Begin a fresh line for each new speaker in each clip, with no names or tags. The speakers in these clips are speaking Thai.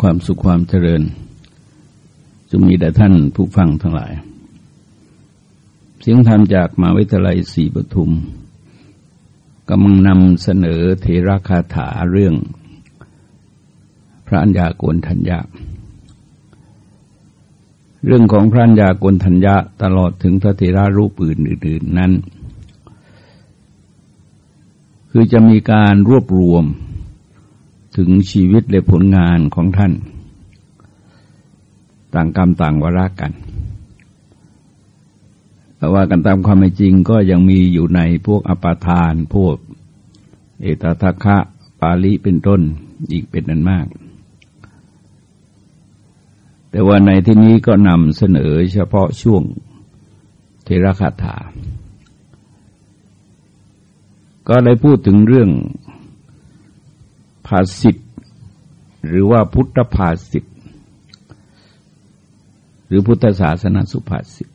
ความสุขความเจริญจงมีแด่ท่านผู้ฟังทั้งหลาย เสียงธรรมจากมหาวิทยาลัยศรีปทุมกำลังนำเสนอเทระคาถาเรื่อง พระัญญาโกนทัญญาเรื่องของพระัญญาโกนทัญญาตลอดถึงพระเทระรูปอื่นๆนั้น คือจะมีการรวบรวม ถึงชีวิตและผลงานของท่าน ต่างกรรมต่างวาระกันแต่ว่ากันตามความเป็นจริงก็ยังมีอยู่ในพวกอปาทานพวกเอตทัคะปาลิเป็นต้นอีกเป็นนั้นมาก แต่ว่าในที่นี้ก็นำเสนอเฉพาะช่วงเทระคาถา ก็เลยพูดถึงเรื่อง ภาสิทธ์หรือว่าพุทธภาสิทธ์หรือพุทธศาสนาสุภาษิต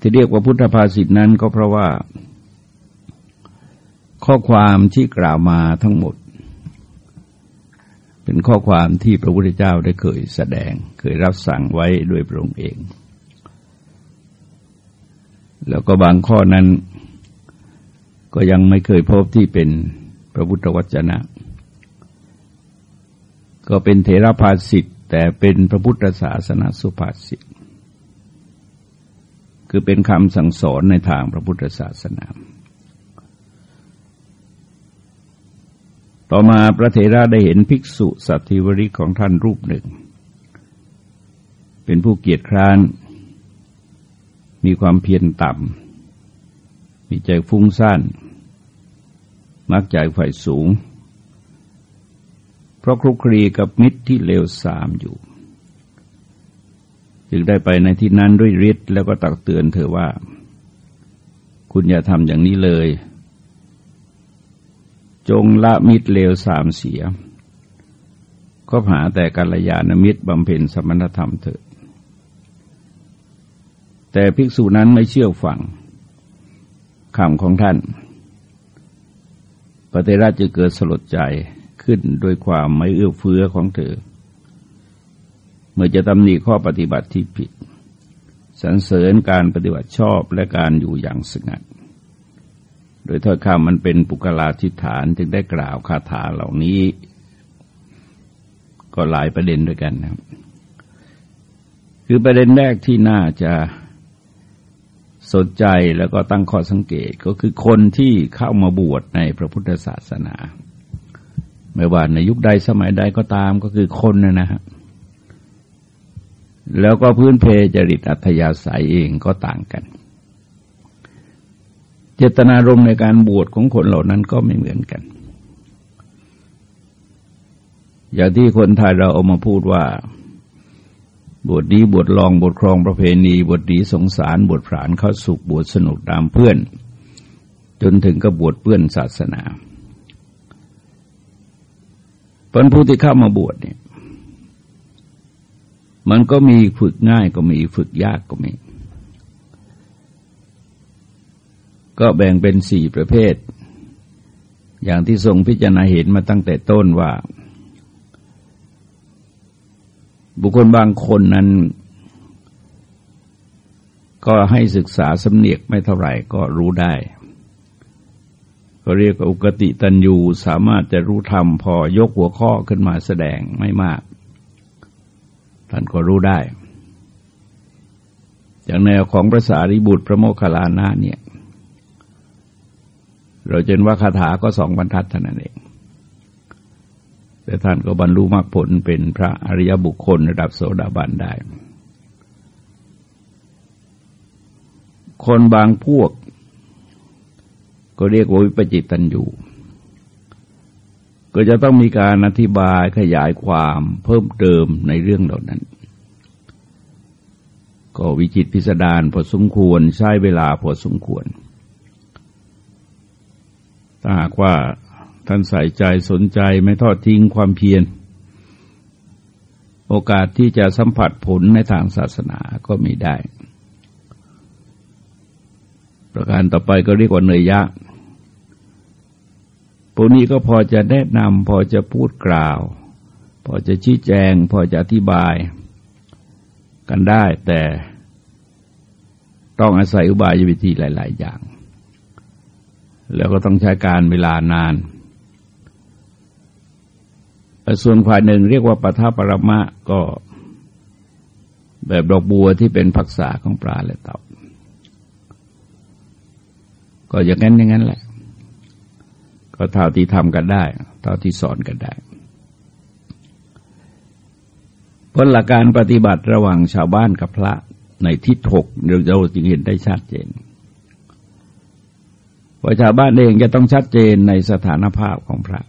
ที่เรียกว่าพุทธภาษิตนั้นก็เพราะว่า ข้อความที่กล่าวมาทั้งหมด เป็นข้อความที่พระพุทธเจ้าได้เคยแสดงเคยรับสั่งไว้ด้วยพระองค์เอง แล้วก็บางข้อนั้นก็ยังไม่เคยพบที่เป็น พระพุทธวจนะ ก็เป็นเทระภาสิทธ์แต่เป็นพระพุทธศาสนาสุภาษิตคือเป็นคำสั่งสอนในทางพระพุทธศาสนา ต่อมาพระเถระได้เห็นภิกษุสัตธิวริของท่านรูปหนึ่ง เป็นผู้เกียจคร้าน มีความเพียรต่ำมีใจฟุ้งซ่าน มักใจไฟสูง เพราะคลุกคลีกับมิตรที่เลวทรามอยู่ จึงได้ไปในที่นั้นด้วยฤทธิ์แล้วก็ตักเตือนเธอว่า คุณอย่าทำอย่างนี้เลย จงละมิตรเลวสามเสีย ก็หาแต่กัลยาณมิตรบำเพ็ญสมณธรรมเถิดแต่ภิกษุนั้นไม่เชื่อฟังคำของท่าน ปฏิราชจะเกิดสลดใจขึ้นโดยความไม่เอื้อเฟื้อของเธอ เมื่อจะตำหนิข้อปฏิบัติที่ผิดสรรเสริญการปฏิบัติชอบและการอยู่อย่างสงัด โดยถ้อยคำมันเป็นปุกลาธิฐานจึงได้กล่าวคาถาเหล่านี้ ก็หลายประเด็นด้วยกันนะครับ คือประเด็นแรกที่น่าจะ สนใจแล้วก็ตั้งข้อสังเกตก็คือคนที่เข้ามาบวชในพระพุทธศาสนา ไม่ว่าในยุคใดสมัยใดก็ตามก็คือคนนะนะฮะแล้วก็พื้นเพจริตอัธยาศัยเองก็ต่างกัน เจตนารมณ์ในการบวชของคนเหล่านั้นก็ไม่เหมือนกัน อย่างที่คนไทยเราเอามาพูดว่า บทนี้บทลองบทครองประเพณีบทนี้สงสารบทผานเข้าสุขบทสนุกตามเพื่อน จนถึงกับบวชเพื่อนศาสนาเพราะผู้ที่เข้ามาบวชเนี่ย มันก็มีฝึกง่ายก็มีฝึกยากก็มี ก็แบ่งเป็นสี่ประเภท อย่างที่ทรงพิจารณาเห็นมาตั้งแต่ต้นว่า บุคคลบางคนนั้น ก็ให้ศึกษาสำเนียกไม่เท่าไหร่ก็รู้ได้ ก็เรียกว่าอุกติตันยูสามารถจะรู้ธรรมพอยกหัวข้อขึ้นมาแสดงไม่มาก ท่านก็รู้ได้ อย่างแนวของพระสารีบุตรพระโมคคัลลานะเนี่ย เราเจนว่าคาถาก็สองบรรทัดเท่านั้นเอง แต่ท่านก็บรรลุมรรคผลเป็นพระอริยบุคคลระดับโสดาบันได้ คนบางพวก ก็เรียกว่าวิปจิตตันอยู่ ก็จะต้องมีการอธิบายขยายความเพิ่มเติมในเรื่องเหล่านั้น ก็วิจิตพิสดารพอสมควรใช้เวลาพอสมควรถ้าหากว่า ท่านใส่ใจสนใจไม่ทอดทิ้งความเพียร โอกาสที่จะสัมผัสผลในทางศาสนาก็มีได้ ประการต่อไปก็เรียกว่าเนยยะพวกนี้ก็พอจะแนะนำพอจะพูดกล่าว พอจะชี้แจง พอจะอธิบายกันได้แต่ต้องอาศัยอุบายวิธีหลาย ๆ อย่าง แล้วก็ต้องใช้การเวลานาน ส่วนฝ่ายหนึ่งเรียกว่าปทัปรมะก็ แบบดอกบัวที่เป็นผักษาของปลาและเต่า ก็อย่างนั้นอย่างนั้นแหละ ก็เท่าที่ทำกันได้เท่าที่สอนกันได้เพราะหลักการปฏิบัติระหว่างชาวบ้านกับพระในทิศหกเราจึงเห็นได้ชัดเจนว่าชาวบ้านเองจะต้องชัดเจนในสถานภาพของพระ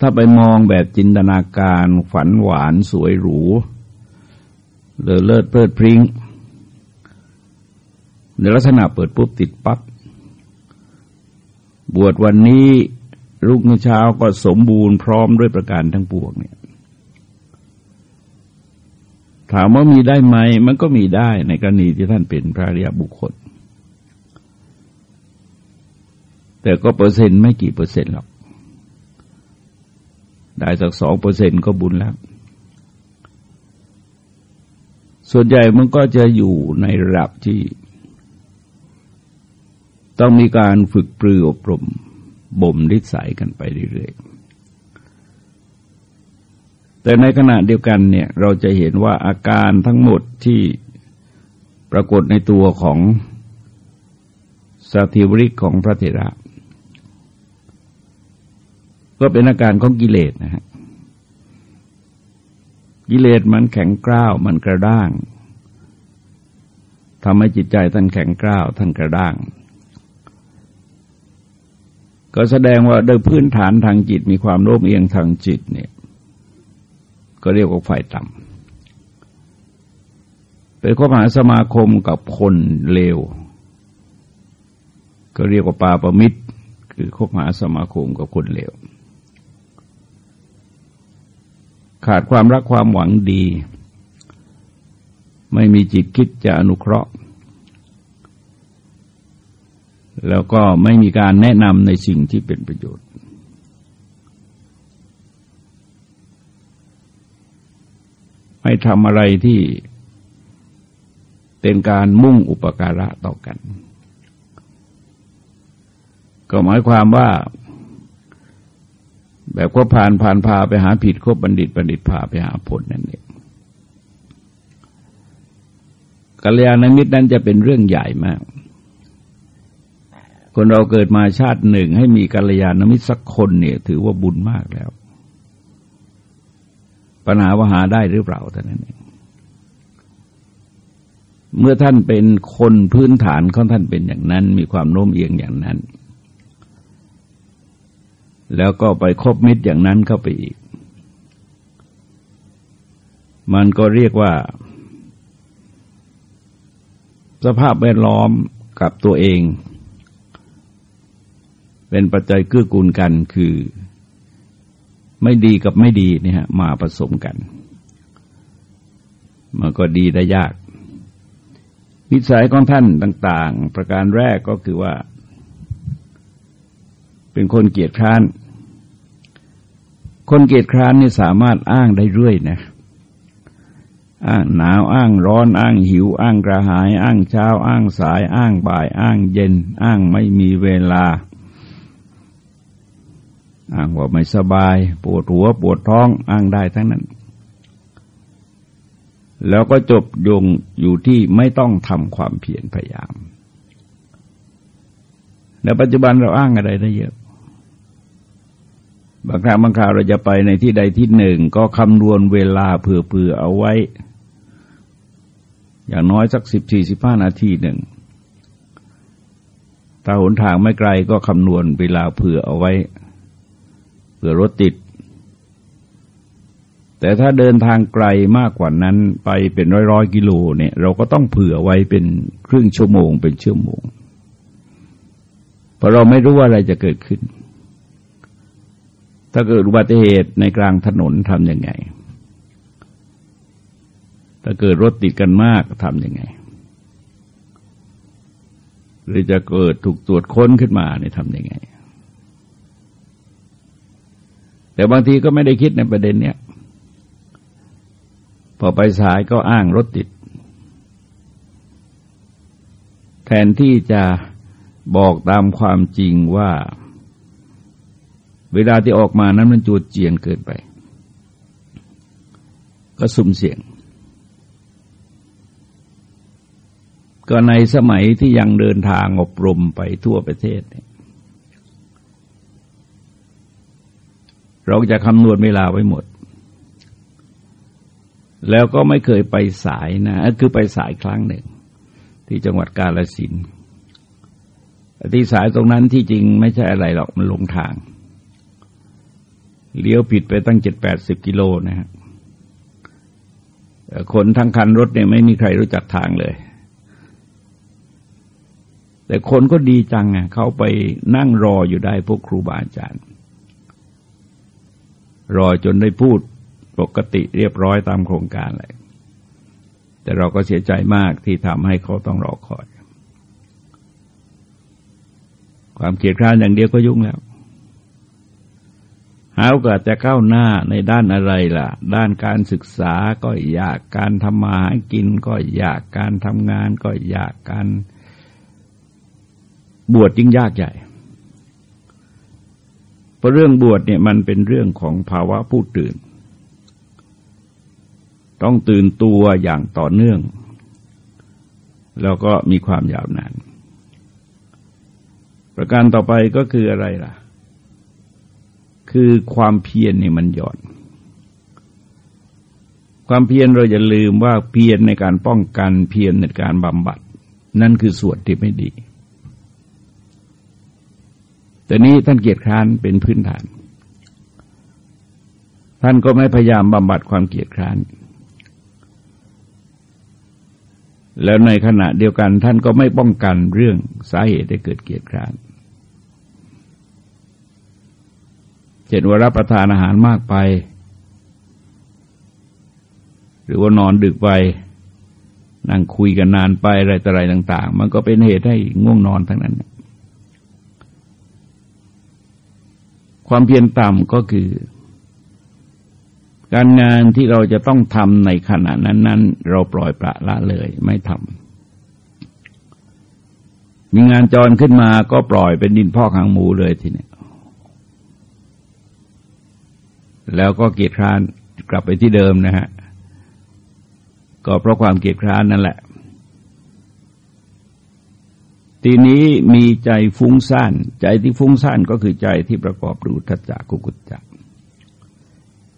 ถ้าไปมองแบบจินตนาการฝันหวานสวยหรูเลอเลิศเพลิดพริ้งในลักษณะเปิดปุ๊บติดปับ๊บบวชวันนี้รุ่งเช้าก็สมบูรณ์พร้อมด้วยประการทั้งปวงเนี่ยถามว่ามีได้ไหม มันก็มีได้ในกรณีที่ท่านเป็นพระริยบุคคล แต่ก็เปอร์เซ็นต์ไม่กี่เปอร์เซ็นต์หรอก ได้สักสองเปอร์เซ็นต์ก็บุญแล้ว ส่วนใหญ่มันก็จะอยู่ในระดับที่ ต้องมีการฝึกปรืออบรมบ่มนิสัยกันไปเรื่อยๆ แต่ในขณะเดียวกันเนี่ยเราจะเห็นว่าอาการทั้งหมดที่ปรากฏในตัวของสถิวริกของพระเถระ ก็เป็นอาการของกิเลสนะฮะกิเลสมันแข็งกร้าวมันกระด้างทำให้จิตใจท่านแข็งกร้าวท่านกระด้าง ก็แสดงว่าโดยพื้นฐานทางจิตมีความโน้มเอียงทางจิตเนี่ย ก็เรียกว่าฝ่ายต่ำเป็นข้อหาสมาคมกับคนเลว ก็เรียกว่าปาประมิตร คือคบหาสมาคมกับคนเลว ขาดความรักความหวังดี ไม่มีจิตคิดจะอนุเคราะห์ แล้วก็ไม่มีการแนะนำในสิ่งที่เป็นประโยชน์ ไม่ทำอะไรที่เป็นการมุ่งอุปการะต่อกัน ก็หมายความว่า แบบก็ผ่านผ่านพาไปหาผิดคบบัณฑิตบัณฑิตพาไปหาผลนั่นเองกัลยาณมิตรนั้นจะเป็นเรื่องใหญ่มาก คนเราเกิดมาชาติหนึ่งให้มีกัลยาณมิตรสักคนเนี่ย ถือว่าบุญมากแล้ว ปัญหาว่าหาได้หรือเปล่าเท่านั้นเองเมื่อท่านเป็นคนพื้นฐานของท่านเป็นอย่างนั้น มีความโน้มเอียงอย่างนั้น แล้วก็ไปคบมิตรอย่างนั้นเข้าไปอีก มันก็เรียกว่า สภาพแวดล้อมกับตัวเอง เป็นปัจจัยเกื้อกูลกันคือ ไม่ดีกับไม่ดีเนี่ยมาผสมกัน มันก็ดีได้ยากนิสัยของท่านต่าง ๆ ประการแรกก็คือว่า เป็นคนเกียจคร้าน คนเกียจคร้านนี่สามารถอ้างได้เรื่อยนะอ้างหนาวอ้างร้อนอ้างหิว อ้างกระหาย อ้างเช้า อ้างสาย อ้างบ่าย อ้างเย็น อ้างไม่มีเวลา อ้างว่าไม่สบาย ปวดหัวปวดท้องอ้างได้ทั้งนั้น แล้วก็จบยงอยู่ที่ไม่ต้องทำความเพียรพยายามในปัจจุบันเราอ้างอะไรได้เยอะ บางครั้งบางคราวเราจะไปในที่ใดที่หนึ่ง ก็คำนวณเวลาเผื่อๆเอาไว้ อย่างน้อยสักสิบสี่สิบห้านาทีหนึ่งถ้าหนทางไม่ไกลก็คำนวณเวลาเผื่อเอาไว้ เผื่อรถติด แต่ถ้าเดินทางไกลมากกว่านั้นไปเป็นร้อยร้อยกิโลเนี่ย เราก็ต้องเผื่อไว้เป็นครึ่งชั่วโมงเป็นชั่วโมง เพราะเราไม่รู้ว่าอะไรจะเกิดขึ้น ถ้าเกิดอุบัติเหตุในกลางถนนทำยังไง ถ้าเกิดรถติดกันมากทำยังไง หรือจะเกิดถูกตรวจค้นขึ้นมาเนี่ยทำยังไง แต่บางทีก็ไม่ได้คิดในประเด็นเนี้ยพอไปสายก็อ้างรถติด แทนที่จะบอกตามความจริงว่า เวลาที่ออกมานั้นมันจูดเจียนเกินไป ก็สุ่มเสี่ยง ก็ในสมัยที่ยังเดินทางอบรมไปทั่วประเทศเนี่ยเราจะคำนวณเวลาไว้หมด แล้วก็ไม่เคยไปสายนะ คือไปสายครั้งหนึ่ง ที่จังหวัดกาลสินที่สายตรงนั้นที่จริงไม่ใช่อะไรหรอกมันลงทาง เลี้ยวผิดไปตั้งเจ็ดแปดสิบกิโลนะฮะคนทั้งคันรถเนี่ยไม่มีใครรู้จักทางเลย แต่คนก็ดีจังอะเขาไปนั่งรออยู่ได้พวกครูบาอาจารย์ รอจนได้พูดปกติเรียบร้อยตามโครงการเลยแต่เราก็เสียใจมากที่ทำให้เขาต้องรอคอย ความเกียดคร้านอย่างเดียวก็ยุ่งแล้ว หาโอกาสจะก้าวหน้าในด้านอะไรล่ะ ด้านการศึกษาก็อยากการทำมาหากินก็อยากการทำงานก็อยากการบวชยิ่งยากใหญ่ เพราะเรื่องบวชเนี่ยมันเป็นเรื่องของภาวะผู้ตื่น ต้องตื่นตัวอย่างต่อเนื่อง แล้วก็มีความยาวนาน ประการต่อไปก็คืออะไรล่ะ คือความเพียรนี่มันหย่อน ความเพียรเราอย่าลืมว่าเพียรในการป้องกันเพียรในการบำบัด นั่นคือส่วนที่ไม่ดี แต่นี้ท่านเกียรติค้านเป็นพื้นฐาน ท่านก็ไม่พยายามบำบัดความเกียรติค้านแล้วในขณะเดียวกันท่านก็ไม่ป้องกันเรื่องสาเหตุให้เกิดเกียรติคร้าน ช่นว่ารับประทานอาหารมากไป หรือว่านอนดึกไป นั่งคุยกันนานไปอะไรต่ออะไรต่าง ๆ มันก็เป็นเหตุให้ง่วงนอนทั้งนั้น ความเพียรต่ำก็คือ การงานที่เราจะต้องทำในขณะนั้นๆเราปล่อยปละละเลยไม่ทำมีงานจรขึ้นมาก็ปล่อยเป็นดินพ่อขังหมูเลยทีนี้ แล้วก็เกียรติคร้านกลับไปที่เดิมนะฮะก็เพราะความเกียรติคร้านนั่นแหละ ทีนี้มีใจฟุ้งซ่าน ใจที่ฟุ้งซ่านก็คือใจที่ประกอบดูทัจจกุกุจจะ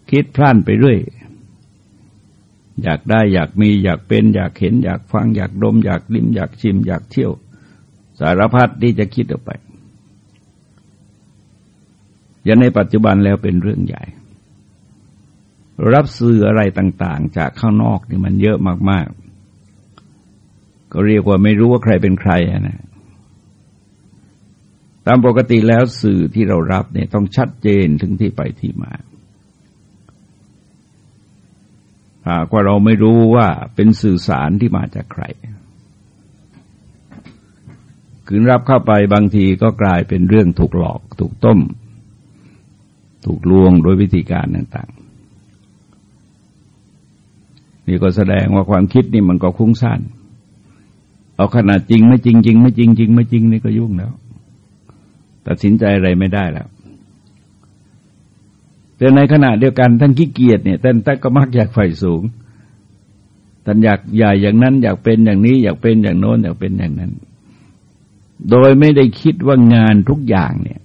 คิดพล่านไปเรื่อย อยากได้อยากมีอยากเป็น อยากเห็น อยากฟัง อยากดม อยากลิ้ม อยากชิม อยากเที่ยว สารพัดที่จะคิดออกไปอย่างในปัจจุบันแล้วเป็นเรื่องใหญ่ รับสื่ออะไรต่างๆ จากข้างนอกนี่มันเยอะมาก ๆ ก็เรียกว่าไม่รู้ว่าใครเป็นใครนะตามปกติแล้วสื่อที่เรารับเนี่ยต้องชัดเจนถึงที่ไปที่มาหากว่าเราไม่รู้ว่าเป็นสื่อสารที่มาจากใครคืนรับเข้าไปบางทีก็กลายเป็นเรื่องถูกหลอก ถูกต้ม ถูกลวงโดยวิธีการต่าง นี่ก็แสดงว่าความคิดนี่มันก็คุ้งสั้นเอาขนาดจริงไม่จริงจริงไม่จริงจริงไม่จริงนี่ก็ยุ่งแล้ว ตัดสินใจอะไรไม่ได้แล้วแต่ในขณะเดียวกันท่านขี้เกียจเนี่ยท่านท่านก็มักอยากไฟสูงท่านอยากใหญ่อย่างนั้น อยากเป็นอย่างนี้ อยากเป็นอย่างโน้น อยากเป็นอย่างนั้น โดยไม่ได้คิดว่างานทุกอย่างเนี่ย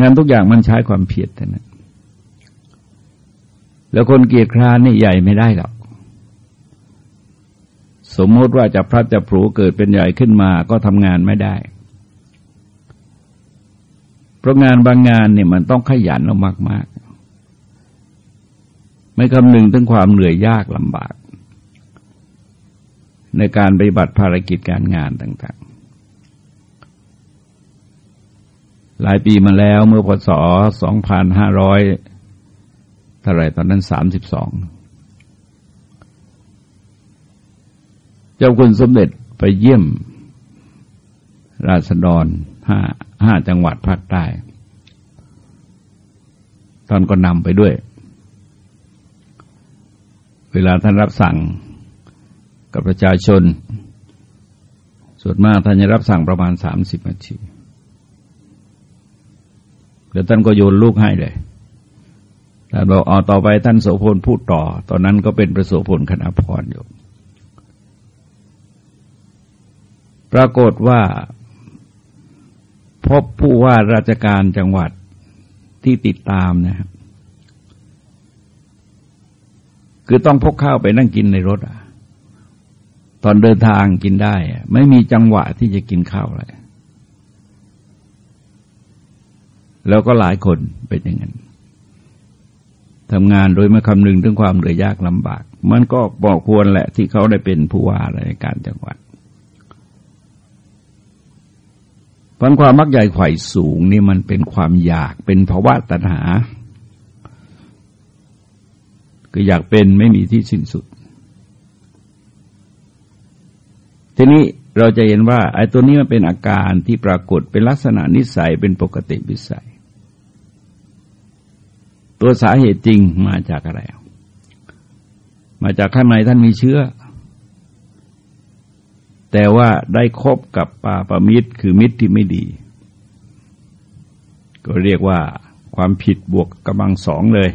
งานทุกอย่างมันใช้ความเพียรเท่านั้น แล้วคนเกียรคร้านนี่ใหญ่ไม่ได้หรอกสมมติว่าจะพลัดจะผูเกิดเป็นใหญ่ขึ้นมาก็ทำงานไม่ได้ เพราะงานบางงานเนี่ยมันต้องขยันเอามากๆไม่คำนึงถึงความเหนื่อยยากลำบาก ในการปฏิบัติภารกิจการงานต่างๆ หลายปีมาแล้วเมื่อพศ2500 ท่าไรตอนนั้น32เจ้าคุณสมเด็จไปเยี่ยม ราษฎรห้าห้าจังหวัดภาคใต้ท่านก็นำไปด้วย เวลาท่านรับสั่งกับประชาชน ส่วนมากท่านจะรับสั่งประมาณสามสิบนาที แล้วท่านก็โยนลูกให้เลย ท่านบอกอ๋อต่อไปท่านโสพลพูดต่อ ตอนนั้นก็เป็นประโสพลคณะพรอยู่ ปรากฏว่า พบผู้ว่าราชการจังหวัดที่ติดตามนะครับคือต้องพกข้าวไปนั่งกินในรถอะตอนเดินทางกินได้ ไม่มีจังหวะที่จะกินข้าวเลยแล้วก็หลายคนเป็นอย่างนั้น ทำงานโดยไม่คำนึงถึงความเหนื่อยยากลำบาก มันก็บอกควรแหละที่เขาได้เป็นผู้ว่าราชการจังหวัดพันความมักใหญ่ไข่สูงนี่มันเป็นความอยากเป็นภาวะตัณหาคืออยากเป็นไม่มีที่สิ้นสุด ทีนี้เราจะเห็นว่าไอ้ตัวนี้มันเป็นอาการที่ปรากฏเป็นลักษณะนิสัยเป็นปกติวิสัย ตัวสาเหตุจริงมาจากอะไร มาจากข้างในท่านมีเชื้อ แต่ว่าได้คบกับปาปมิตรคือมิตรที่ไม่ดี ก็เรียกว่าความผิดบวกกำลังสองเลย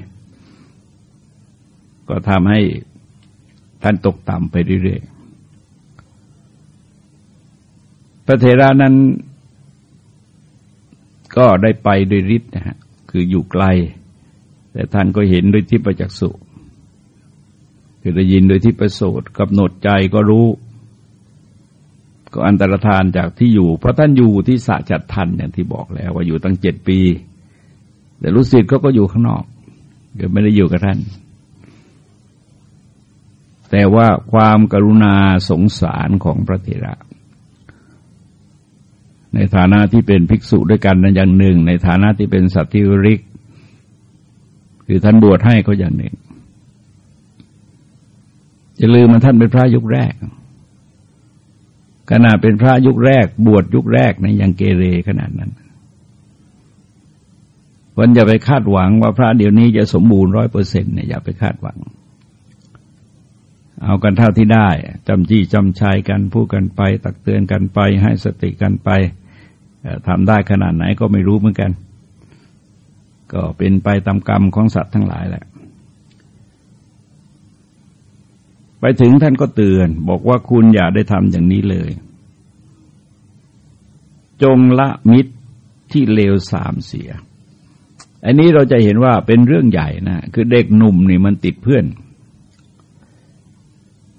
ก็ทำให้ท่านตกต่ำไปเรื่อยๆ พระเทรานั้น ก็ได้ไปโดยฤทธิ์นะฮะ คืออยู่ไกล แต่ท่านก็เห็นโดยที่ประจักษุคือได้ยินโดยที่ประสูตรกำหนดใจก็รู้ ก็อันตรธานจากที่อยู่ เพราะท่านอยู่ที่สะจัดทันอย่างที่บอกแล้ว ว่าอยู่ตั้งเจ็ดปี แต่ลูกศิษย์เขาก็อยู่ข้างนอกก็ไม่ได้อยู่กับท่าน แต่ว่าความกรุณาสงสารของพระเถระ ในฐานะที่เป็นภิกษุด้วยกันนั้นอย่างหนึ่ง ในฐานะที่เป็นสัตธิริก คือท่านบวชให้เขาอย่างหนึ่งอย่าลืมมันท่านเป็นพระยุคแรก ขนาดเป็นพระยุคแรก บวชยุคแรกในะยังเกเรขนาดนั้นวันอย่าไปคาดหวังว่าพระเดี๋ยวนี้จะสมบูรณ์ร้อยเปอร์เซ็นต์เนี่ยอย่าไปคาดหวัง เอากันเท่าที่ได้จำจี้จำชัยกันพูดกันไป ตักเตือนกันไป ให้สติกันไปทำได้ขนาดไหนก็ไม่รู้เหมือนกัน ก็เป็นไปตามกรรมของสัตว์ทั้งหลายแหละ ไปถึงท่านก็เตือน บอกว่าคุณอย่าได้ทำอย่างนี้เลย จงละมิตรที่เลวสามเสีย อันนี้เราจะเห็นว่าเป็นเรื่องใหญ่นะ คือเด็กหนุ่มนี่มันติดเพื่อน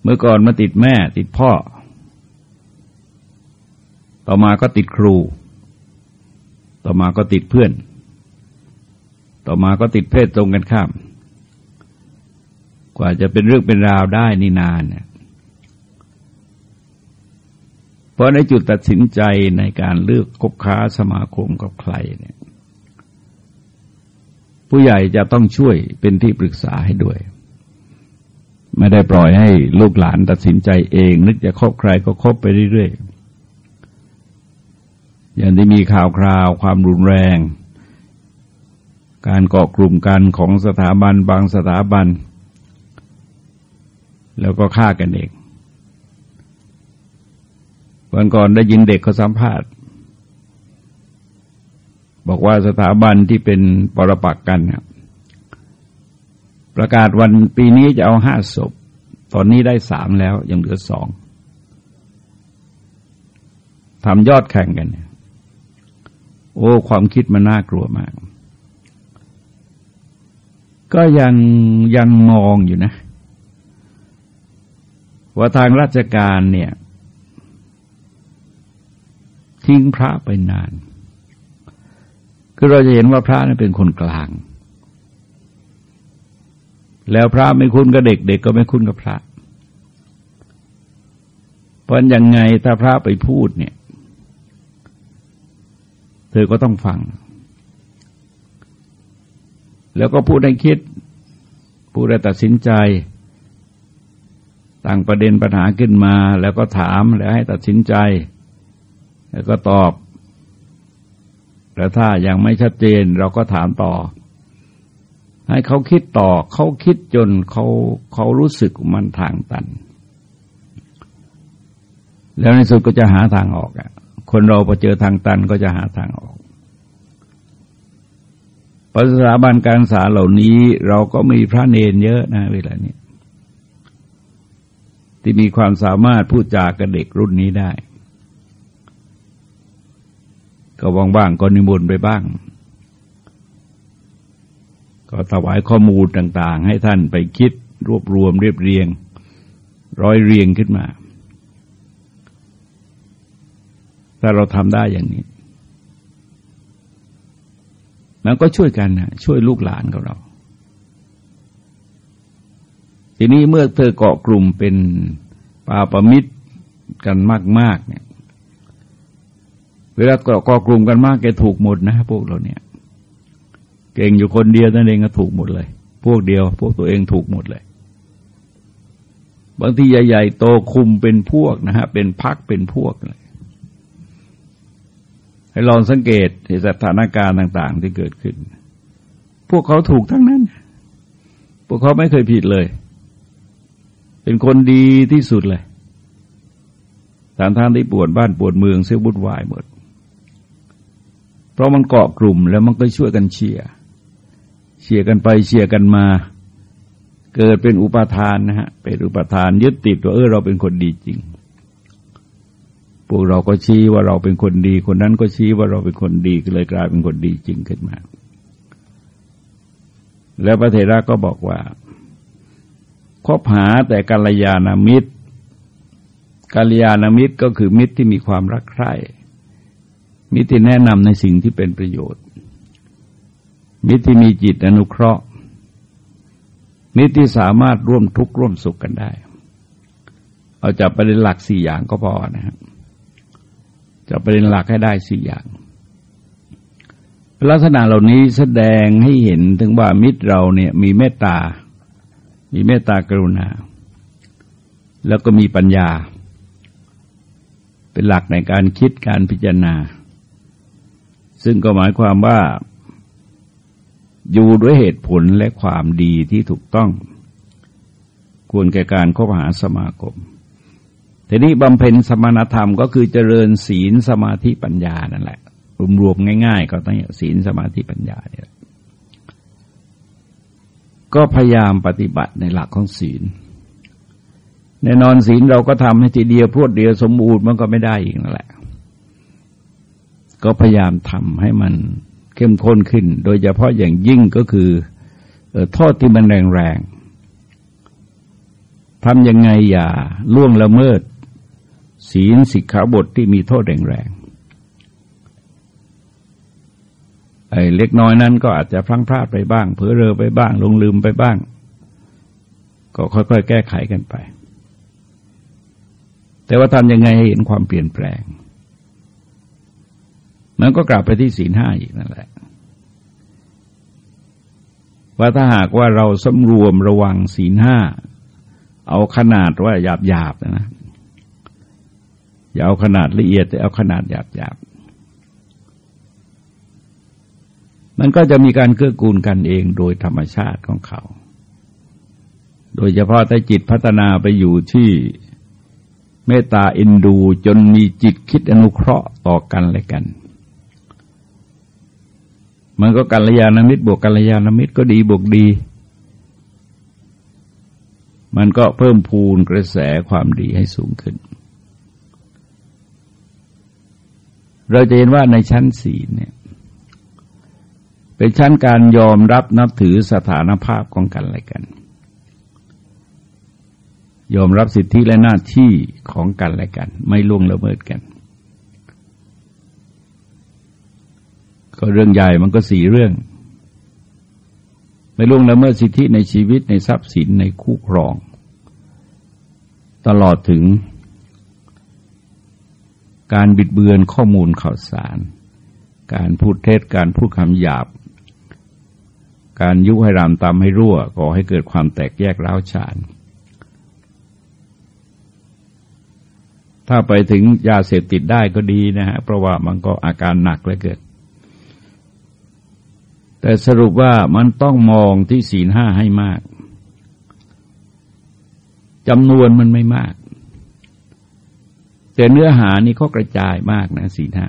เมื่อก่อนมาติดแม่ติดพ่อ ต่อมาก็ติดครู ต่อมาก็ติดเพื่อน ต่อมาก็ติดเพศตรงกันข้าม กว่าจะเป็นเรื่องเป็นราวได้นี่นานเนี่ยเพราะในจุดตัดสินใจในการเลือกคบค้าสมาคมกับใครเนี่ย ผู้ใหญ่จะต้องช่วยเป็นที่ปรึกษาให้ด้วย ไม่ได้ปล่อยให้ลูกหลานตัดสินใจเอง นึกจะคบใครก็คบไปเรื่อยๆอย่างที่มีข่าวคราวความรุนแรง การเกาะกลุ่มกันของสถาบันบางสถาบัน แล้วก็ฆ่ากันเองวันก่อนได้ยินเด็กเขาสัมภาษณ์ บอกว่าสถาบันที่เป็นปรปักกันนประกาศวันปีนี้จะเอาห้าศพ ตอนนี้ได้สามแล้วยังเหลือสองทำยอดแข่งกัน โอ้ ความคิดมันน่ากลัวมาก ก็ยังยังมองอยู่นะ ว่าทางราชการเนี่ย ทิ้งพระไปนาน คือเราจะเห็นว่าพระนั้นเป็นคนกลาง แล้วพระไม่คุ้นกับเด็ก เด็กก็ไม่คุ้นกับพระ เพราะยังไงถ้าพระไปพูดเนี่ย เธอก็ต้องฟัง แล้วก็พูดให้คิด พูดให้ตัดสินใจ ตั้งประเด็นปัญหาขึ้นมา แล้วก็ถามแล้วให้ตัดสินใจ แล้วก็ตอบ แล้วถ้ายังไม่ชัดเจนเราก็ถามต่อ ให้เขาคิดต่อเขาคิดจนเขาเขารู้สึกมันทางตัน แล้วในสุดก็จะหาทางออกอะคนเราพอเจอทางตันก็จะหาทางออก ภาษาบันการศึกษาเหล่านี้ เราก็มีพระเนนเยอะนะเวลานี้ที่มีความสามารถพูดจากับเด็กรุ่นนี้ได้ ก็ว่างบ้างก็นิมนต์ไปบ้าง ก็ถวายข้อมูลต่างๆ ให้ท่านไปคิดรวบรวมเรียบเรียง ร้อยเรียงขึ้นมา ถ้าเราทำได้อย่างนี้ มันก็ช่วยกันนะช่วยลูกหลานของเรา ทีนี้เมื่อเธอเกาะกลุ่มเป็นปาปมิตรกันมาก ๆ เนี่ย เวลาเกาะกกลุ่มกันมากแกถูกหมดนะพวกเราเนี่ย เก่งอยู่คนเดียวนั่นเองก็ถูกหมดเลย พวกเดียว พวกตัวเองถูกหมดเลย บางทีใหญ่ ๆ โตคุมเป็นพวกนะฮะ เป็นพักเป็นพวกเลย ให้ลองสังเกตสถานการณ์ต่าง ๆ ที่เกิดขึ้น พวกเขาถูกทั้งนั้น พวกเขาไม่เคยผิดเลย เป็นคนดีที่สุดเลยทางทางที่ปวดบ้านปวดเมืองเสียบุญวายหมด เพราะมันเกาะกลุ่มแล้วมันก็ช่วยกันเชียร์เชียร์กันไปเชียร์กันมา เกิดเป็นอุปทานนะฮะ เป็นอุปทานยึดติดว่าเออเราเป็นคนดีจริง พวกเราก็ชี้ว่าเราเป็นคนดี คนนั้นก็ชี้ว่าเราเป็นคนดีก็เลยกลายเป็นคนดีจริงขึ้นมา แล้วพระเถระก็บอกว่าคบหาแต่กัลยาณมิตรกัลยาณมิตรก็คือมิตรที่มีความรักใคร่ มิตรที่แนะนำในสิ่งที่เป็นประโยชน์ มิตรที่มีจิตอนุเคราะห์ มิตรที่สามารถร่วมทุกข์ร่วมสุขกันได้ เอาจับประเด็นหลักสี่อย่างก็พอนะครับ จะประเด็นหลักให้ได้สี่อย่าง ลักษณะเหล่านี้แสดงให้เห็นถึงว่ามิตรเราเนี่ยมีเมตตา มีเมตตากรุณา แล้วก็มีปัญญา เป็นหลักในการคิดการพิจารณา ซึ่งก็หมายความว่า อยู่ด้วยเหตุผลและความดีที่ถูกต้อง ควรแก่การคบหาสมาคม ทีนี้บำเพ็ญสมณธรรมก็คือเจริญศีลสมาธิปัญญานั่นแหละ รวมๆง่าย ๆ ก็ต้องศีลสมาธิปัญญาเนี่ยก็พยายามปฏิบัติในหลักของศีล แน่นอนศีลเราก็ทำให้ทีเดียวพรวดเดียวสมบูรณ์มันก็ไม่ได้อีกนั่นแหละ ก็พยายามทำให้มันเข้มข้นขึ้น โดยเฉพาะอย่างยิ่งก็คือโทษที่มันแรงๆทำยังไงอย่าล่วงละเมิด ศีลสิกขาบทที่มีโทษแรงๆไอ้เล็กน้อยนั้นก็อาจจะพลั้งพลาดไปบ้าง เผลอเรอไปบ้าง ลงลืมไปบ้าง ก็ค่อยๆ แก้ไขกันไป แต่ว่าทำยังไงให้เห็นความเปลี่ยนแปลง มันก็กลับไปที่ศีลห้าอีกนั่นแหละว่าถ้าหากว่าเราสำรวมระวังศีลห้า เอาขนาดว่าหยาบๆนะ อย่าเอาขนาดละเอียดแต่เอาขนาดหยาบหยาบมันก็จะมีการเกื้อกูลกันเองโดยธรรมชาติของเขา โดยเฉพาะถ้าจิตพัฒนาไปอยู่ที่เมตตาอินดูจนมีจิตคิดอนุเคราะห์ต่อกันและกัน มันก็กัลยาณมิตรบวกกัลยาณมิตรก็ดีบวกดี มันก็เพิ่มพูนกระแสความดีให้สูงขึ้น เราจะเห็นว่าในชั้นศีลเนี่ย เป็นชั้นการยอมรับนับถือสถานภาพของกันและกัน ยอมรับสิทธิและหน้าที่ของกันและกัน ไม่ล่วงละเมิดกัน ก็เรื่องใหญ่มันก็สี่เรื่อง ไม่ล่วงละเมิดสิทธิในชีวิตในทรัพย์สินในคู่ครอง ตลอดถึง การบิดเบือนข้อมูลข่าวสาร การพูดเท็จการพูดคำหยาบ การยุให้รามตามให้รั่วก่อให้เกิดความแตกแยกร้าวฉาน ถ้าไปถึงยาเสพติดได้ก็ดีนะฮะเพราะว่ามันก็อาการหนักเลยเกิดแแต่สรุปว่ามันต้องมองที่ศีลห้าให้มากจำนวนมันไม่มาก แต่เนื้อหานี่ก็กระจายมากนะศีลห้า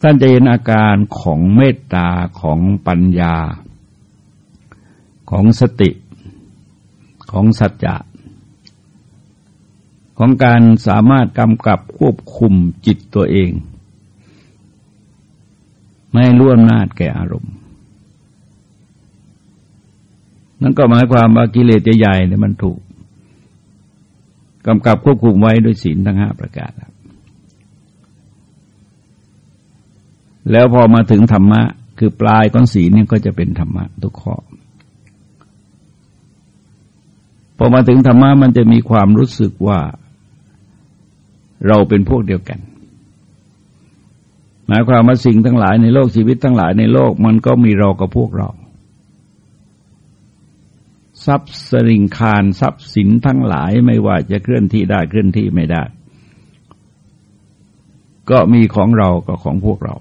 ท่านจะเห็นอาการของเมตตาของปัญญา ของสติ ของสัจจะของการสามารถกำกับควบคุมจิตตัวเอง ไม่ล่วมนาดแก่อารมณ์นั่นก็หมายความว่ากิเลสใหญ่ๆเนี่ยมันถูก กำกับควบคุมไว้ด้วยศีลทั้งห้าประการแล้วพอมาถึงธรรมะ คือปลายก้อนศีลนี่ก็จะเป็นธรรมะทุกข้อพอมาถึงธรรมะมันจะมีความรู้สึกว่า เราเป็นพวกเดียวกัน หมายความว่าสิ่งทั้งหลายในโลกชีวิตทั้งหลายในโลก มันก็มีเรากับพวกเรา ทรัพย์สริงคารทรัพย์สินทั้งหลายไม่ว่าจะเคลื่อนที่ได้เคลื่อนที่ไม่ได้ ก็มีของเรากับของพวกเรา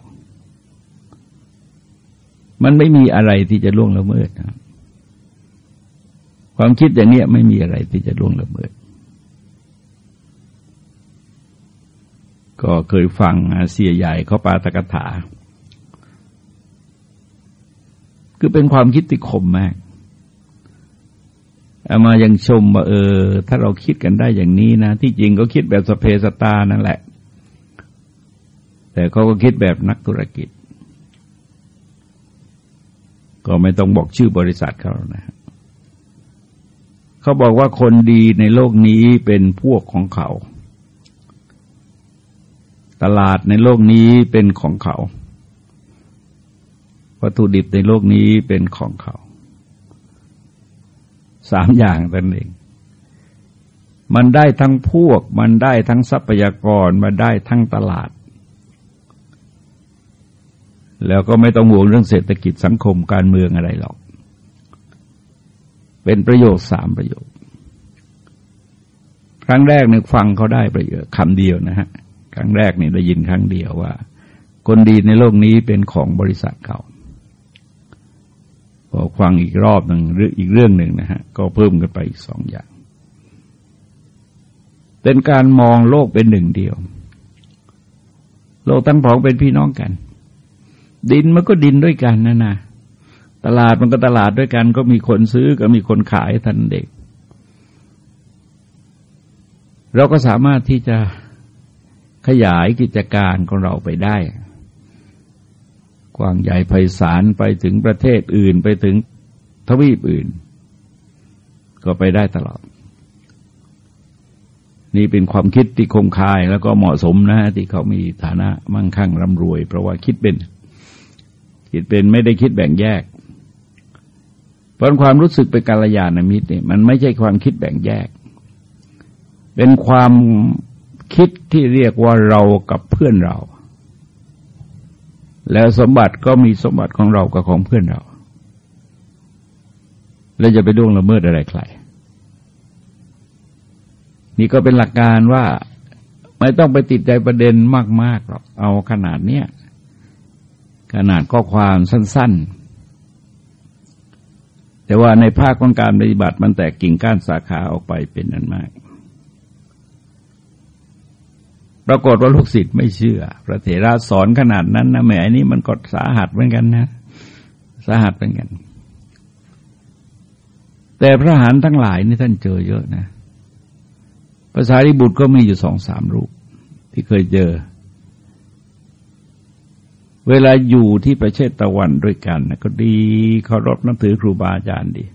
มันไม่มีอะไรที่จะล่วงละเมิดนะความคิดอย่างนี้ไม่มีอะไรที่จะล่วงละเมิด ก็เคยฟังเสียใหญ่เขาปาตกถา คือเป็นความคิดที่คมมากามายังชมว่าเออ ถ้าเราคิดกันได้อย่างนี้นะ ที่จริงก็คิดแบบสเพสตานั่นแหละ แต่เขาก็คิดแบบนักธุรกิจ ก็ไม่ต้องบอกชื่อบริษัทเขานะเขาบอกว่าคนดีในโลกนี้เป็นพวกของเขา ตลาดในโลกนี้เป็นของเขา วัตถุดิบในโลกนี้เป็นของเขา สามอย่างนั่นเอง มันได้ทั้งพวก มันได้ทั้งทรัพยากรมาได้ทั้งตลาด แล้วก็ไม่ต้องห่วงเรื่องเศรษฐกิจสังคมการเมืองอะไรหรอก เป็นประโยชน์สามประโยชน์ ครั้งแรกนึกฟังเขาได้ประโยชน์คำเดียวนะฮะ ครั้งแรกนี่ได้ยินครั้งเดียวว่า คนดีในโลกนี้เป็นของบริษัทเขา พอฟังอีกรอบหนึ่งหรืออีกเรื่องหนึ่งนะฮะก็เพิ่มกันไปอีกสองอย่าง เป็นการมองโลกเป็นหนึ่งเดียว โลกทั้งผองเป็นพี่น้องกัน ดินมันก็ดินด้วยกันนะนะตลาดมันก็ตลาดด้วยกัน ก็มีคนซื้อก็มีคนขายทันเด็ก เราก็สามารถที่จะขยายกิจการของเราไปได้ กว้างใหญ่ไพศาลไปถึงประเทศอื่นไปถึงทวีปอื่น ก็ไปได้ตลอด นี่เป็นความคิดที่คงคายแล้วก็เหมาะสมนะที่เขามีฐานะมั่งคั่งร่ำรวย เพราะว่าคิดเป็น คิดเป็นไม่ได้คิดแบ่งแยกเพราะความรู้สึกเป็นกาลยานามิตรเนี่ยมันไม่ใช่ความคิดแบ่งแยก เป็นความคิดที่เรียกว่าเรากับเพื่อนเรา แล้วสมบัติก็มีสมบัติของเรากับของเพื่อนเรา แล้วจะไปด่วงละเมิดอะไรใคร นี่ก็เป็นหลักการว่าไม่ต้องไปติดใจประเด็นมากๆหรอก เอาขนาดเนี้ยขนาดข้อความสั้น ๆ แต่ว่าในภาคของการปฏิบัติมันแตกกิ่งก้านสาขาออกไปเป็นนั้นมาก ปรากฏว่าลูกศิษย์ไม่เชื่อ พระเถระสอนขนาดนั้นนะแหมอันนี้มันก็สาหัสเหมือนกันนะ สาหัสเหมือนกัน แต่พระหานทั้งหลายนี่ท่านเจอเยอะนะภาษาริบุตรก็มีอยู่สองสามรูป ที่เคยเจอ เวลาอยู่ที่ประเทศตะวันด้วยกันนะก็ดีเคารพนับถือครูบาอาจารย์ดี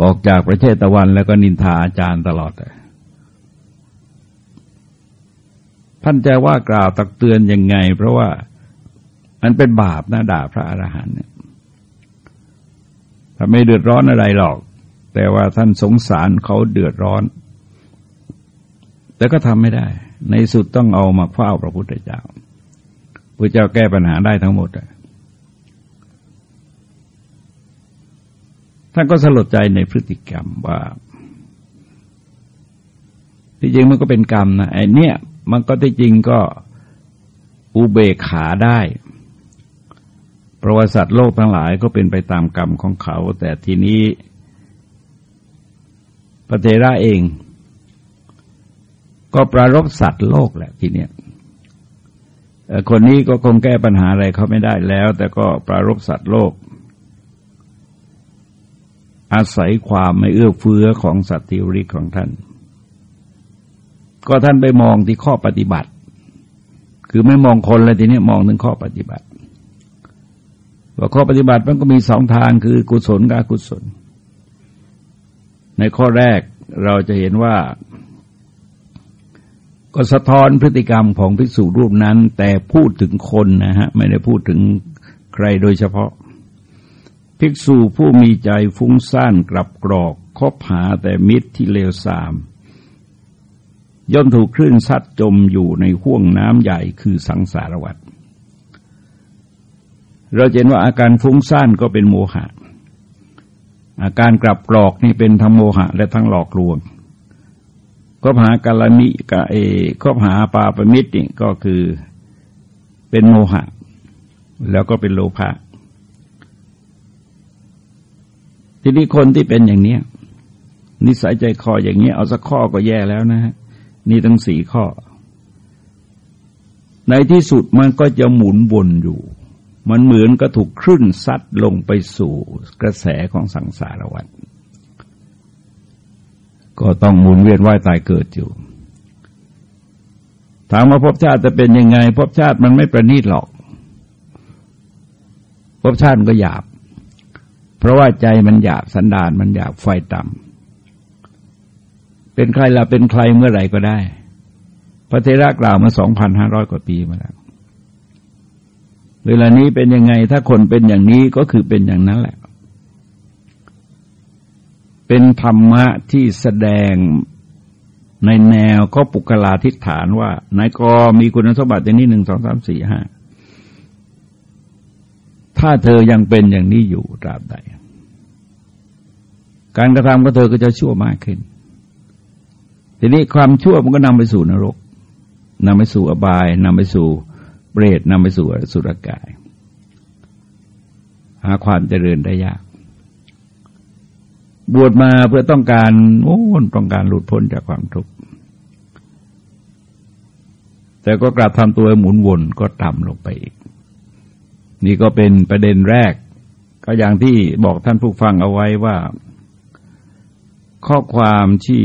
บอกจากประเทศตะวันแล้วก็นินทาอาจารย์ตลอดเลย ท่านจะว่ากล่าวตักเตือนยังไง เพราะว่ามันเป็นบาปนะด่าพระอรหันต์เนี่ยถ้าไม่เดือดร้อนอะไรหรอก แต่ว่าท่านสงสารเขาเดือดร้อน แต่ก็ทำไม่ได้ ในสุดต้องเอามาเฝ้าพระพุทธเจ้าพระเจ้าแก้ปัญหาได้ทั้งหมดท่านก็สลดใจในพฤติกรรมว่าที่จริงมันก็เป็นกรรมนะไอ้เนี่ มันก็ที่จริงก็อุเบกขาได้ประวัติศาสตร์โลกทั้งหลายก็เป็นไปตามกรรมของเขา แต่ทีนี้พระเทระเอง ก็ประรบสัตว์โลกแหละทีเนี้ยคนนี้ก็คงแก้ปัญหาอะไรเขาไม่ได้แล้ว แต่ก็ประรบสัตว์โลก อาศัยความไม่เอื้อเฟื้อของสัตว์ทิวริกของท่าน ก็ท่านไปมองที่ข้อปฏิบัติ คือไม่มองคนเลยทีนี้มองถึงข้อปฏิบัติว่าข้อปฏิบัติมันก็มีสองทางคือกุศลกับอกุศล ในข้อแรกเราจะเห็นว่า ก็สะท้อนพฤติกรรมของภิกษุรูปนั้น แต่พูดถึงคนนะฮะ ไม่ได้พูดถึงใครโดยเฉพาะ ภิกษุผู้มีใจฟุ้งซ่านกลับกรอกคบหาแต่มิตรที่เลวทราม ย่อมถูกคลื่นซัดจมอยู่ในห่วงน้ำใหญ่คือสังสารวัฏเราเห็นว่าอาการฟุ้งซ่านก็เป็นโมหะ อาการกลับกรอกนี่เป็นทั้งโมหะ และทั้งหลอกลวง ก็หากาลมิกะเอก็หาปาปมิตรนี่ก็คือเป็นโมหะ แล้วก็เป็นโลภะทีนี้คนที่เป็นอย่างเนี้ยนิสัยใจคออย่างเนี้ยเอาสักข้อก็แย่แล้วนะฮะ นี่ทั้งสี่ข้อ ในที่สุดมันก็จะหมุนวนอยู่ มันเหมือนก็ถูกคลื่นซัดลงไปสู่กระแสของสังสารวัฏก็ต้องหมุนเวียนว่ายตายเกิดอยู่ ถามว่าภพชาติจะเป็นยังไงภพชาติมันไม่ประณีตหรอกภพชาติก็หยาบ เพราะว่าใจมันหยาบสันดานมันหยาบไฟต่ำ เป็นใครละเป็นใครเมื่อไหร่ก็ได้ พระเทระกล่าวมาสองพันห้าร้อยกว่าปีมาแล้ว เวลานี้เป็นยังไง ถ้าคนเป็นอย่างนี้ก็คือเป็นอย่างนั้นแหละ เป็นธรรมะที่แสดงในแนวก็ปุกลาทิฏฐานว่านายกมีคุณสมบัติอย่างนี้หนึ่งสองสามสี่ห้าถ้าเธอยังเป็นอย่างนี้อยู่ตราบใด การกระทำของเธอก็จะชั่วมากขึ้น ทีนี้ความชั่วมันก็นำไปสู่นรกนำไปสู่อบายนำไปสู่เปรตนำไปสู่สุรกาย หาความเจริญได้ยาก บวชมาเพื่อต้องการโอ้ต้องการหลุดพ้นจากความทุกข์แต่ก็กลับทำตัวหมุนวนก็ต่ำลงไปอีก นี่ก็เป็นประเด็นแรก ก็อย่างที่บอกท่านผู้ฟังเอาไว้ว่า ข้อความที่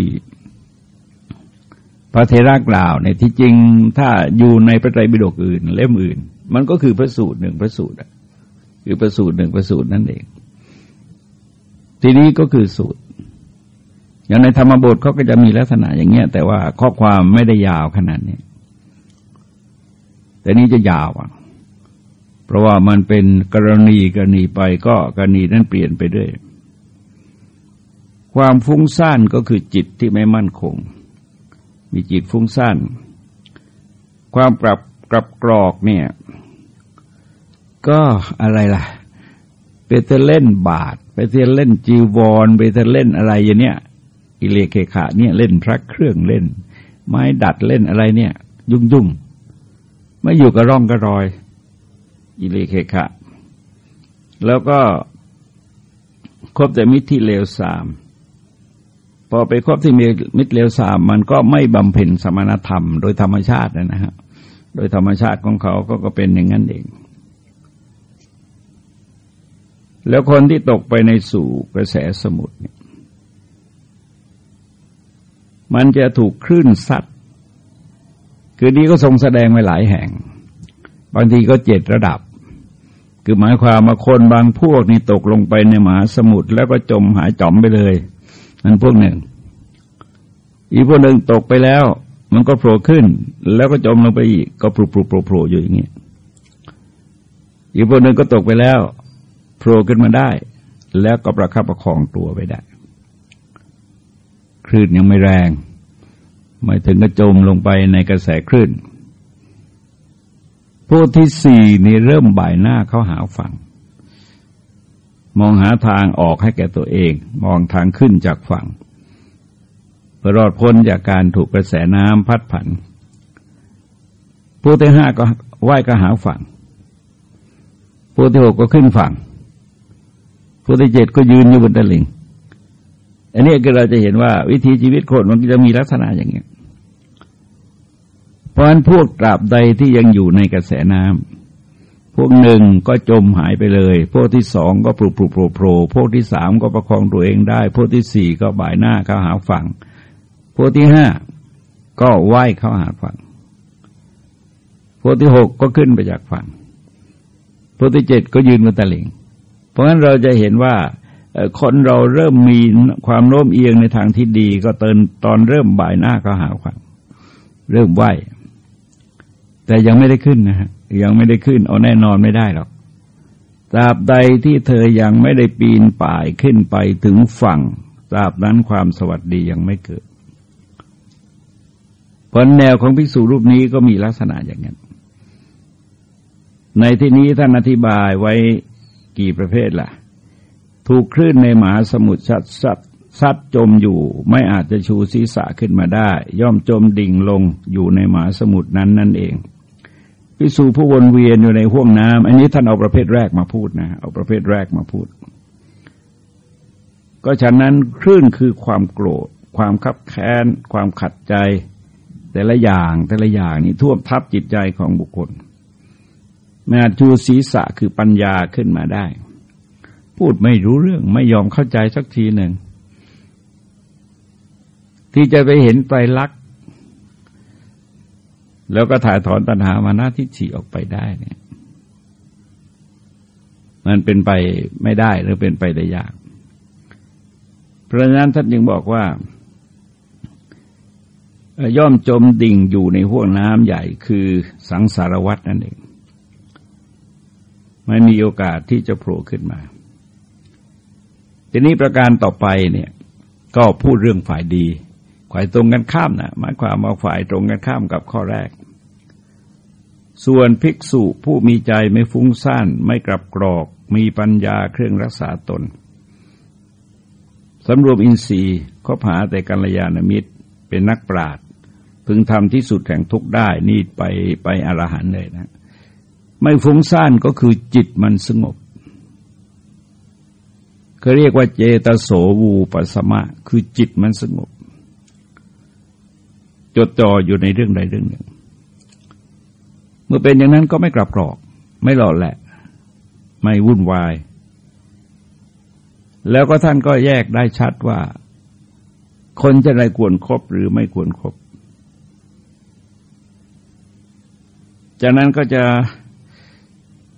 พระเทระกล่าวในที่จริงถ้าอยู่ในพระไตรปิฎกอื่น เล่มอื่น มันก็คือพระสูตรหนึ่งพระสูตรคือพระสูตรหนึ่งพระสูตรนั่นเอง ทีนี้ก็คือสูตร อย่างในธรรมบทเขาก็จะมีลักษณะอย่างเงี้ย แต่ว่าข้อความไม่ได้ยาวขนาดนี้แต่นี้จะยาวอะ เพราะว่ามันเป็นกรณีกรณีไปก็กรณีนั้นเปลี่ยนไปด้วย ความฟุ้งซ่านก็คือจิตที่ไม่มั่นคง มีจิตฟุ้งซ่านความปรับกลับกรอกเนี่ย ก็อะไรล่ะไปเธอเล่นบาท ไปเธอเล่นจีวรไปเธอเล่นอะไรอย่างเนี้ยอิเลเคขาเนี่ยเล่นพระเครื่องเล่น ไม้ดัดเล่นอะไรเนี่ย ยุ่งยุ่งไม่อยู่กับร่องกระรอย อิเลเคขะ แล้วก็คบแต่มิตรที่เลวสาม พอไปครอบที่มีมิตรเลวสามมันก็ไม่บำเพ็ญสมณธรรม โดยธรรมชาตินะฮะโดยธรรมชาติของเขาก็ก็เป็นอย่างนั้นเอง แล้วคนที่ตกไปในสู่กระแสสมุทรเนี่ยมันจะถูกคลื่นซัดคือนี้ก็ทรงแสดงไว้หลายแห่ง บางทีก็เจ็ดระดับ คือหมายความมาคนบางพวกนี่ตกลงไปในมหาสมุทรแล้วก็จมหายจอมไปเลย นั่นพวกหนึ่ง อีกพวกหนึ่งตกไปแล้ว มันก็โผล่ขึ้น แล้วก็จมลงไปอีก ก็ปลุกปลุกโผล่อยู่อย่างนี้อีกพวกหนึ่งก็ตกไปแล้วโผล่ขึ้นมาได้ แล้วก็ประคับประคองตัวไปได้ คลื่นยังไม่แรงไม่ถึงกระจมลงไปในกระแสคลื่นพวกที่สี่นี่เริ่มบ่ายหน้าเขาหาฝั่ง มองหาทางออกให้แก่ตัวเอง มองทางขึ้นจากฝั่งเพื่อรอดพ้นจากการถูกกระแสน้ำพัดผัน ผู้ที่ห้าก็ว่ายก็หาฝั่ง ผู้ที่หกก็ขึ้นฝั่งพวกที่เจ็ดก็ยืนอยู่บนตะลิง อันนี้ก็เราจะเห็นว่าวิถีชีวิตคนมันจะมีลักษณะอย่างเงี้ยเพราะฉะนั้นพวกตราบใดที่ยังอยู่ในกระแสน้ำ พวกหนึ่งก็จมหายไปเลย พวกที่สองก็ปลุกปลุกโผล่โผล่พวกที่สามก็ประคองตัวเองได้ พวกที่สี่ก็บ่ายหน้าเข้าหาฝั่ง พวกที่ห้าก็ว่ายเข้าหาฝั่ง พวกที่หกก็ขึ้นไปจากฝั่ง พวกที่เจ็ดก็ยืนบนตะลิงเพราะฉะนั้นเราจะเห็นว่าคนเราเริ่มมีความโน้มเอียงในทางที่ดี ก็เตินตอนเริ่มบ่ายหน้าเข้าหาฝั่ง เริ่มไหวแต่ยังไม่ได้ขึ้นนะฮะ ยังไม่ได้ขึ้นเอาแน่นอนไม่ได้หรอกตราบใดที่เธอยังไม่ได้ปีนป่ายขึ้นไปถึงฝั่งตราบนั้นความสวัสดียังไม่เกิดผลแนวของภิกษุรูปนี้ก็มีลักษณะอย่างนั้น ในที่นี้ท่านอธิบายไว้กี่ประเภทล่ะ ถูกคลื่นในหมาสมุทรชัดสัดซัดจมอยู่ ไม่อาจจะชูศีรษะขึ้นมาได้ ย่อมจมดิ่งลงอยู่ในหมาสมุทรนั้นนั่นเอง พิสูผู้วนเวียนอยู่ในห้วงน้ำอันนี้ท่านเอาประเภทแรกมาพูดนะเอาประเภทแรกมาพูด ก็ฉะนั้นคลื่นคือความโกรธ ความคับแค้น ความขัดใจ แต่ละอย่างแต่ละอย่างนี้ท่วมทับจิตใจของบุคคลม้จูศีรษะคือปัญญาขึ้นมาได้ พูดไม่รู้เรื่องไม่ยอมเข้าใจสักทีหนึ่ง ที่จะไปเห็นไตรลักษณ แล้วก็ถ่ายถอนตัณหามานาทิฉีออกไปได้เนี่ย มันเป็นไปไม่ได้หรือเป็นไปได้ยาก เพราะฉะนั้นท่านจึงบอกว่า ย่อมจมดิ่งอยู่ในห้วงน้ำใหญ่คือสังสารวัตนั่นเองไม่มีโอกาสที่จะโผล่ขึ้นมา ทีนี้ประการต่อไปเนี่ย ก็พูดเรื่องฝ่ายดี ฝ่ายตรงกันข้ามนะหมายความว่าฝ่ายตรงกันข้ามกับข้อแรก ส่วนภิกษุผู้มีใจไม่ฟุ้งซ่านไม่กลับกรอก มีปัญญาเครื่องรักษาตนสำรวมอินทรีย์ก็หาแต่กัลยาณมิตรเป็นนักปราดพึงทำที่สุดแห่งทุกได้ นี่ไปไปอรหันเลยนะ ไม่ฟุ้งซ่านก็คือจิตมันสงบเขาเรียกว่าเจตโสวูปสมะ คือจิตมันสงบ จดจ่ออยู่ในเรื่องใดเรื่องหนึ่ง เมื่อเป็นอย่างนั้นก็ไม่กลับกรอก ไม่หลอดแหละ ไม่วุ่นวาย แล้วก็ท่านก็แยกได้ชัดว่า คนจะไรควรครบหรือไม่ควรครบ จากนั้นก็จะ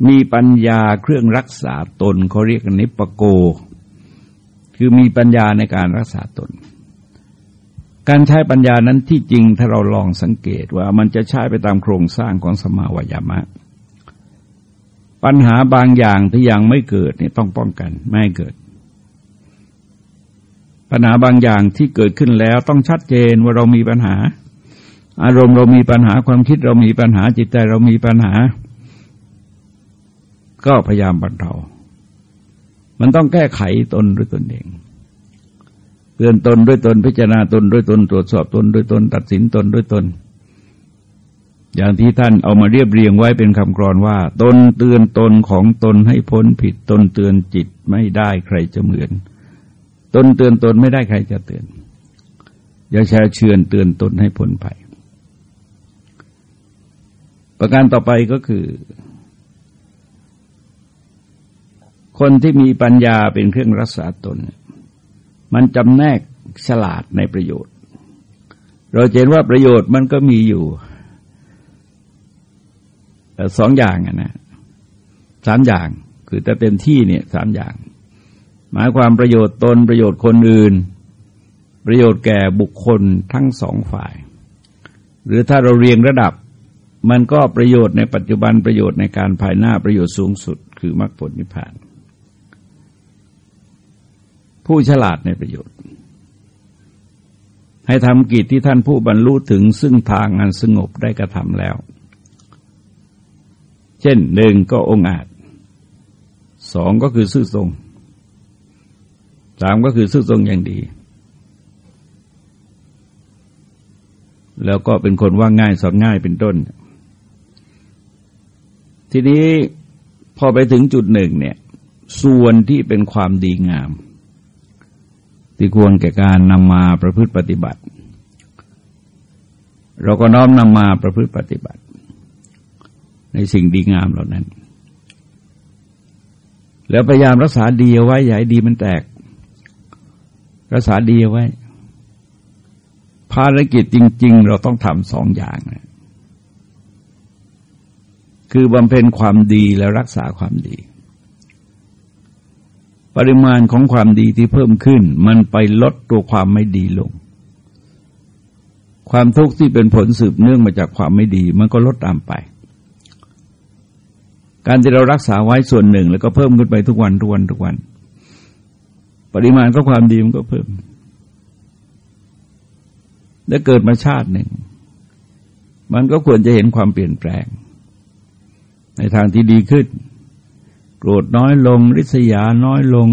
มีปัญญาเครื่องรักษาตนเขาเรียกนิปโก คือมีปัญญาในการรักษาตน การใช้ปัญญานั้นที่จริงถ้าเราลองสังเกตว่ามันจะใช้ไปตามโครงสร้างของสมาวายามะ ปัญหาบางอย่างที่ยังไม่เกิดเนี่ยต้องป้องกันไม่ให้เกิด ปัญหาบางอย่างที่เกิดขึ้นแล้วต้องชัดเจนว่าเรามีปัญหา อารมณ์เรามีปัญหาความคิดเรามีปัญหาจิตใจเรามีปัญหา ก็พยายามบรรเทามันต้องแก้ไขตนด้วยตนเอง เตือนตนด้วยตนพิจารณาตนด้วยตนตรวจสอบตนด้วยตน ตัดสินตนด้วยตน อย่างที่ท่านเอามาเรียบเรียงไว้เป็นคำกรอนว่า ตนเตือนตนของตนให้พ้นผิดตนเตือนจิตไม่ได้ใครจะเหมือน ตนเตือนตนไม่ได้ใครจะเตือน อย่าแชร์เชือนเตือนตนให้พ้นภัยประการต่อไปก็คือ คนที่มีปัญญาเป็นเครื่องรักษาตน มันจำแนกฉลาดในประโยชน์ เราเห็นว่าประโยชน์มันก็มีอยู่สองอย่างนะสามอย่างคือแต่เต็มที่เนี่ยสามอย่าง หมายความประโยชน์ตนประโยชน์คนอื่น ประโยชน์แก่บุคคลทั้งสองฝ่าย หรือถ้าเราเรียงระดับ มันก็ประโยชน์ในปัจจุบันประโยชน์ในการภายหน้าประโยชน์สูงสุด คือมรรคผลนิพพาน ผู้ฉลาดในประโยชน์ ให้ทำกิจที่ท่านผู้บรรลุถึงซึ่งทางอันสงบได้กระทำแล้ว เช่นหนึ่งก็องอาจสองก็คือซื่อตรงสามก็คือซื่อตรงอย่างดี แล้วก็เป็นคนว่าง่ายสอนง่ายเป็นต้น ทีนี้พอไปถึงจุดหนึ่งเนี่ย ส่วนที่เป็นความดีงาม ที่ควรแก่การนำมาประพฤติปฏิบัติ เราก็น้อมนำมาประพฤติปฏิบัติ ในสิ่งดีงามเหล่านั้น แล้วพยายามรักษาดีเอาไว้อย่าให้ดีมันแตก รักษาดีเอาไว้ ภารกิจจริง ๆ เราต้องทำสองอย่างนะคือบำเพ็ญความดีแล้วรักษาความดี ปริมาณของความดีที่เพิ่มขึ้น มันไปลดตัวความไม่ดีลง ความทุกข์ที่เป็นผลสืบเนื่องมาจากความไม่ดี มันก็ลดตามไป การที่เรารักษาไว้ส่วนหนึ่ง แล้วก็เพิ่มขึ้นไปทุกวันทุกวันทุกวัน ปริมาณก็ความดีมันก็เพิ่มและเกิดมาชาติหนึ่ง มันก็ควรจะเห็นความเปลี่ยนแปลง ในทางที่ดีขึ้น รธน้อยลง ริษยาน้อยลง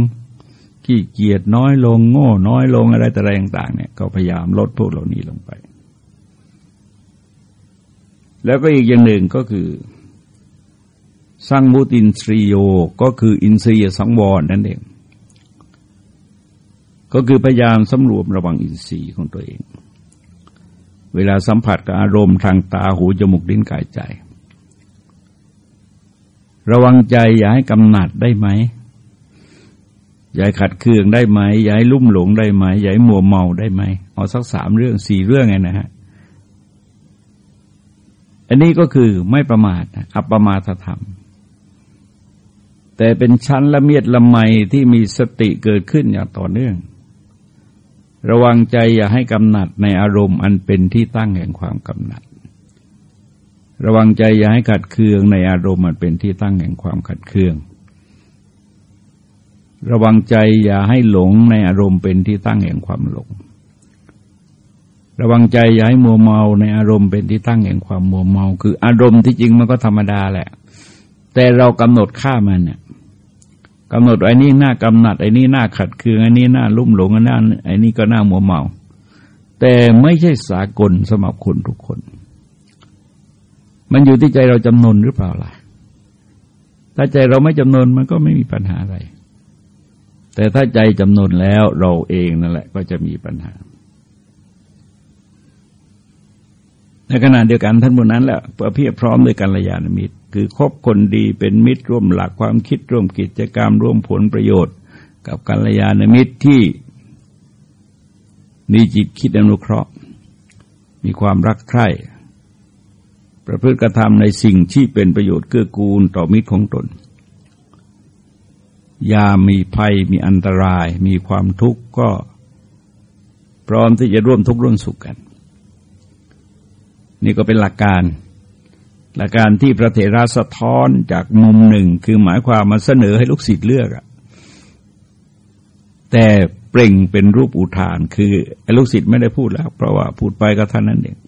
ขี้เกียจน้อยลง โง่น้อยลงอะไรต่างๆเนี่ยก็พยายามลดพวกเหล่านี้ลงไป แล้วก็อีกอย่างหนึ่งก็คือ สร้างมุตินทรีโยก็คืออินทรียสังวรนั่นเอง ก็คือพยายามสำรวมระวังอินทรีย์ของตัวเอง เวลาสัมผัสกับอารมณ์ทางตาหูจมูกลิ้นกายใจ ระวังใจอย่าให้กำหนัดได้ไหมอย่าขัดเคืองได้ไหมอย่าให้ลุ่มหลงได้ไหมอย่าให้มัวเมาได้ไหมเอาสักสามเรื่องสี่เรื่องไงนะฮะอันนี้ก็คือไม่ประมาทอัปประมาทธรรม แต่เป็นชั้นละเมียดละไมที่มีสติเกิดขึ้นอย่างต่อเนื่อง ระวังใจอย่าให้กำหนัดในอารมณ์อันเป็นที่ตั้งแห่งความกำหนัด ระวังใจอย่าให้ขัดเคืองในอารมณ์มันเป็นที่ตั้งแห่งความขัดเคือง ระวังใจอย่าให้หลงในอารมณ์เป็นที่ตั้งแห่งความหลง ระวังใจอย่าให้มัวเมาในอารมณ์เป็นที่ตั้งแห่งความมัวเมา คืออารมณ์ที่จริงมันก็ธรรมดาแหละ แต่เรากำหนดค่ามันเนี่ยกำหนดไอ้นี่หน้ากำหนัดไอ้นี่หน้าขัดเคืองไอ้นี่หน้าลุ่มหลงไอ้นี่ไอ้นี่ก็หน้ามัวเมา แต่ไม่ใช่สากลสำหรับคนทุกคน มันอยู่ที่ใจเราจำนนหรือเปล่าล่ะ ถ้าใจเราไม่จำนนมันก็ไม่มีปัญหาอะไร แต่ถ้าใจจำนนแล้วเราเองนั่นแหละก็จะมีปัญหา ในขณะเดียวกันท่านบนนั้นแหละเพียบพร้อมด้วยกันระยานมิตร คือคบคนดีเป็นมิตรร่วมหลักความคิดร่วมกิจกรรม ร่วมผลประโยชน์ กับกัลยาณมิตรที่มีจิตคิดอนุเคราะห์ มีความรักใคร่ ประพฤติกระทำในสิ่งที่เป็นประโยชน์เกื้อกูลต่อมิตรของตน ยามีภัยมีอันตราย มีความทุกข์ก็พร้อมที่จะร่วมทุกข์ร่วมสุขกัน นี่ก็เป็นหลักการ หลักการที่พระเถระสะท้อนจากมุมหนึ่งคือหมายความมาเสนอให้ลูกศิษย์เลือกอะแต่เปล่งเป็นรูปอุทาน คือลูกศิษย์ไม่ได้พูดแล้ว เพราะว่าพูดไปก็ท่านนั้นเอง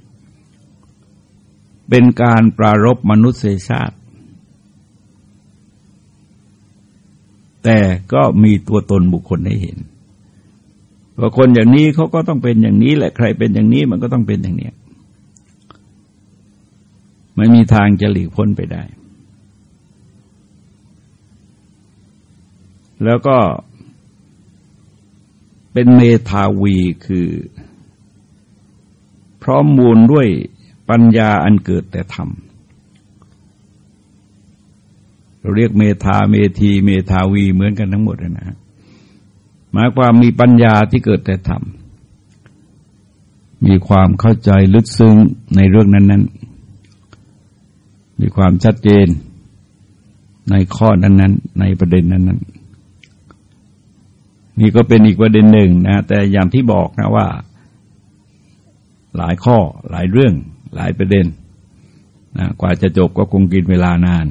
เป็นการปรารบมนุษยชาติ แต่ก็มีตัวตนบุคคลให้เห็นว่าคนอย่างนี้เขาก็ต้องเป็นอย่างนี้แหละใครเป็นอย่างนี้มันก็ต้องเป็นอย่างนี้ไม่มีทางจะหลีกพ้นไปได้ แล้วก็เป็นเมทาวีคือ พร้อมมูลด้วย ปัญญาอันเกิดแต่ธรรมเราเรียกเมธาเมธี เมธาวีเหมือนกันทั้งหมดนะฮะหมายความมีปัญญาที่เกิดแต่ธรรมมีความเข้าใจลึกซึ้งในเรื่องนั้น ๆ มีความชัดเจนในข้อนั้น ๆ ในประเด็นนั้น ๆ นี่ก็เป็นอีกประเด็นหนึ่งนะ แต่อย่างที่บอกนะว่า หลายข้อหลายเรื่อง หลายประเด็นนะกว่าจะจบก็คงกินเวลานาน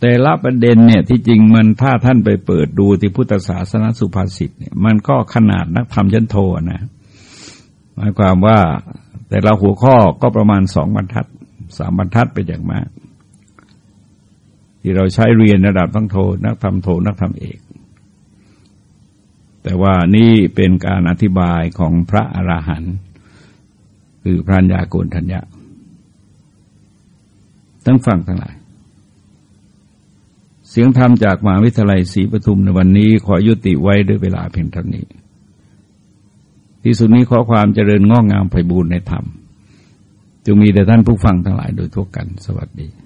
แต่ละประเด็นเนี่ยที่จริงมันถ้าท่านไปเปิดดูที่พุทธศาสนสุภาษิตเนี่ยมันก็ขนาดนักธรรมชั้นโทนะหมายความว่าแต่ละหัวข้อก็ประมาณสองบรรทัดสามบรรทัดไปอย่างมาก ที่เราใช้เรียนระดับทั้งโทนักธรรมโทนักธรรมเอกแต่ว่านี่เป็นการอธิบายของพระอราหันต์ คือพรานยาโกนทัญญะทั้งฟังทั้งหลาย เสียงธรรมจากมหาวิทยาลัยศรีปทุมในวันนี้ขอยุติไว้ด้วยเวลาเพียงเท่านี้ ที่สุดนี้ขอความเจริญงอกงามไพบูรณ์ในธรรมจงมีแต่ท่านผู้ฟังทั้งหลายโดยทั่วกัน สวัสดี